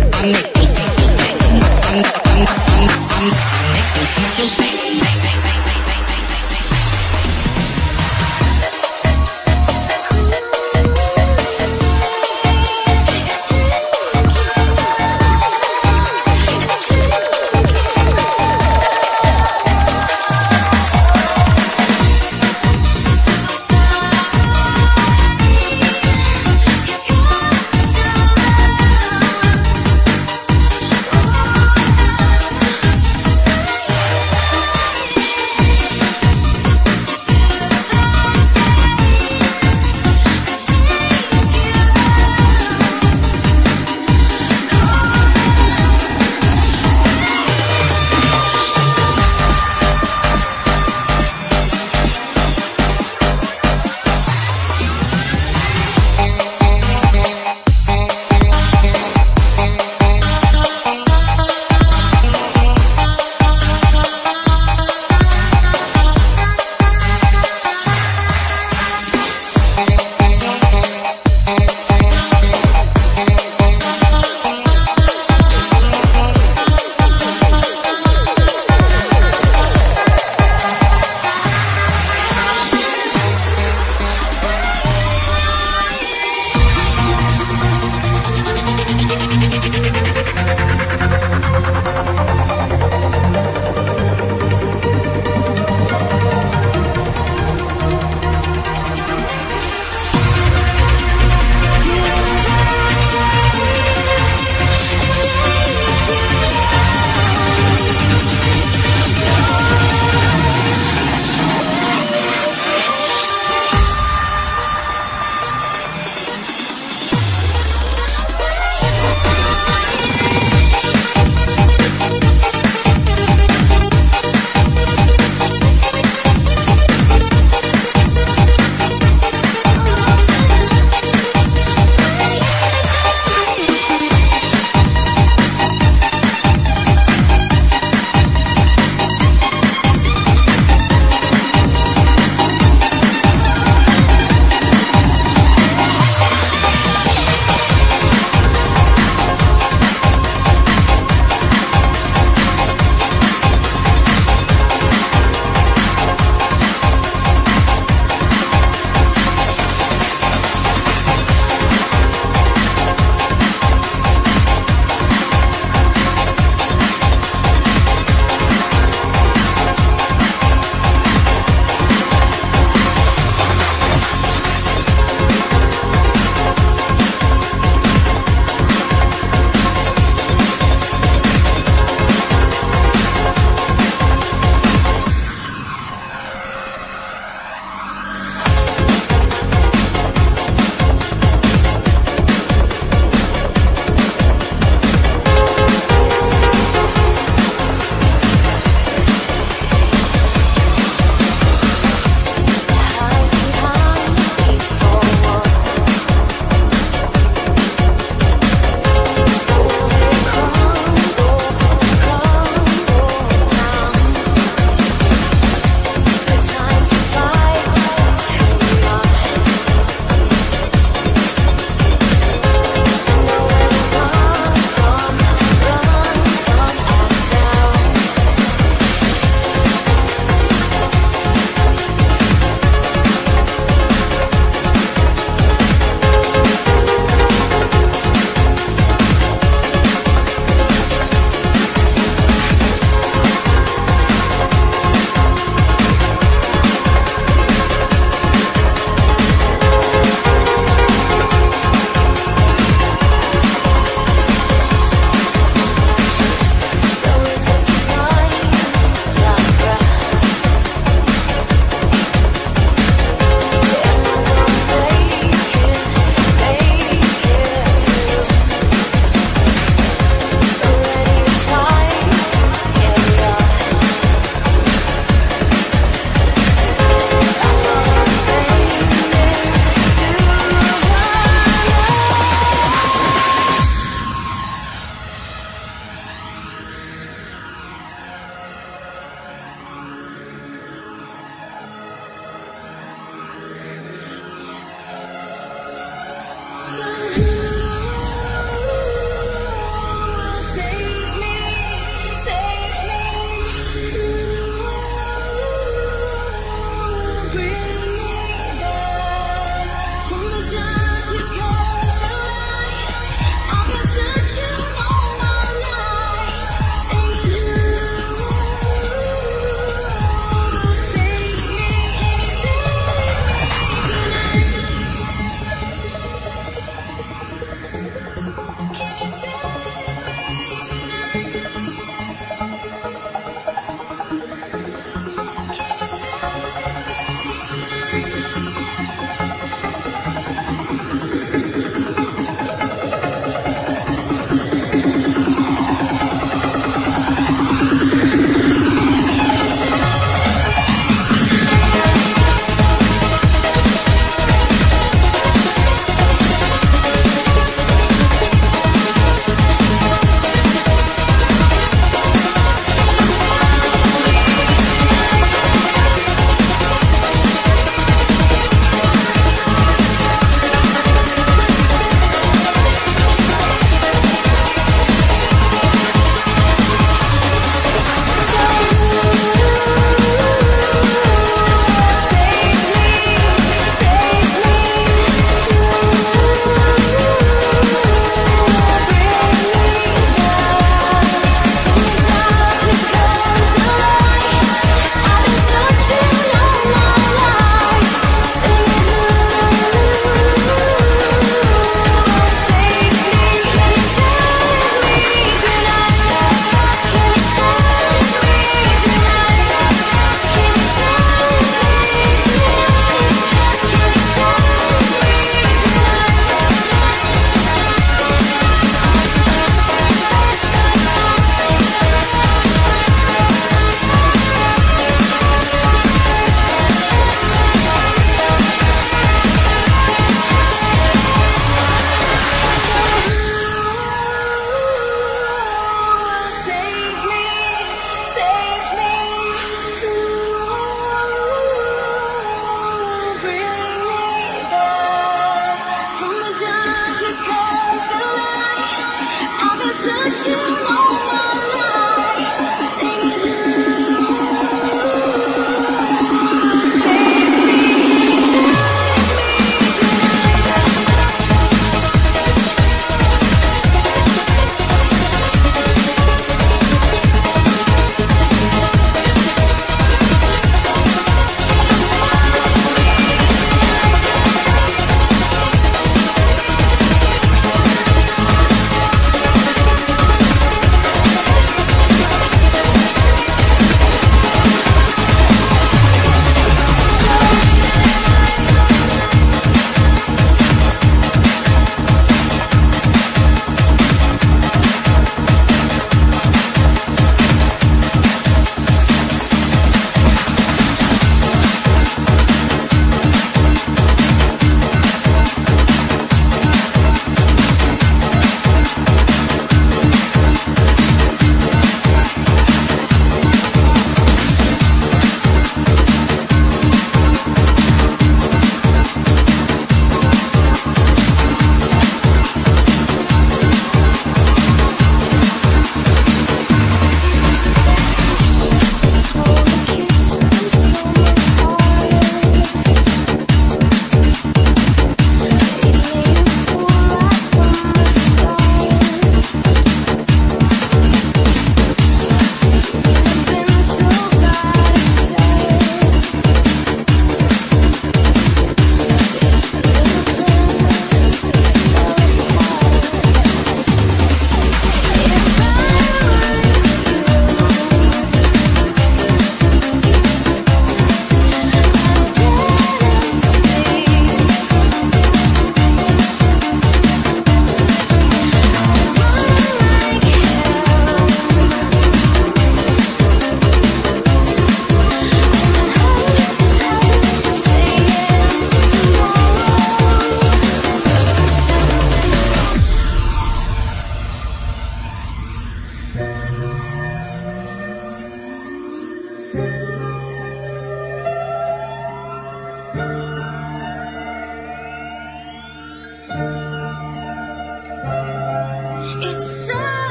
I'm know.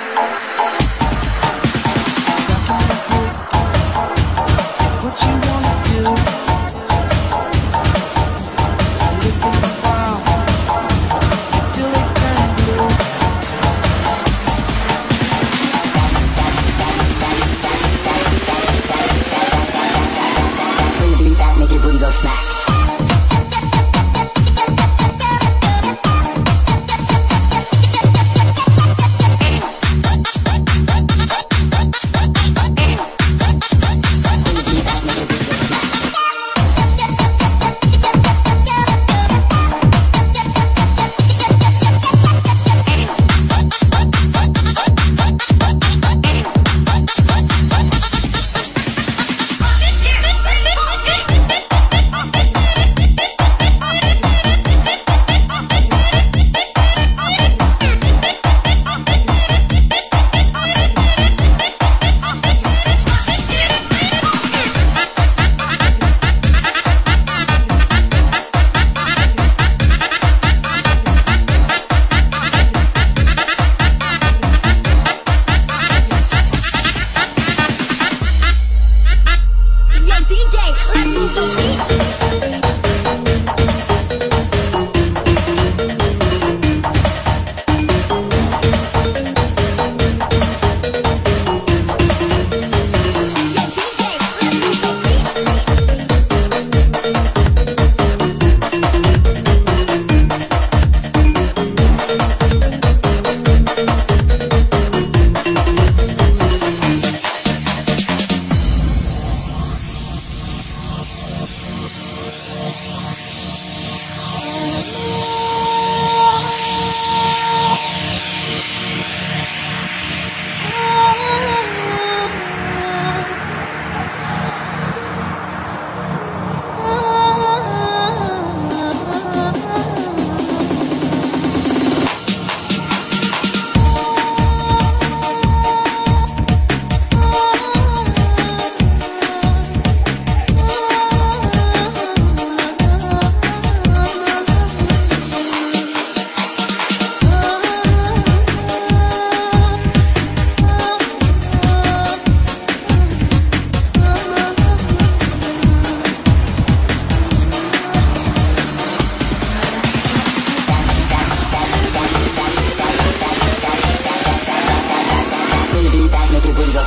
Lick in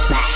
flashback.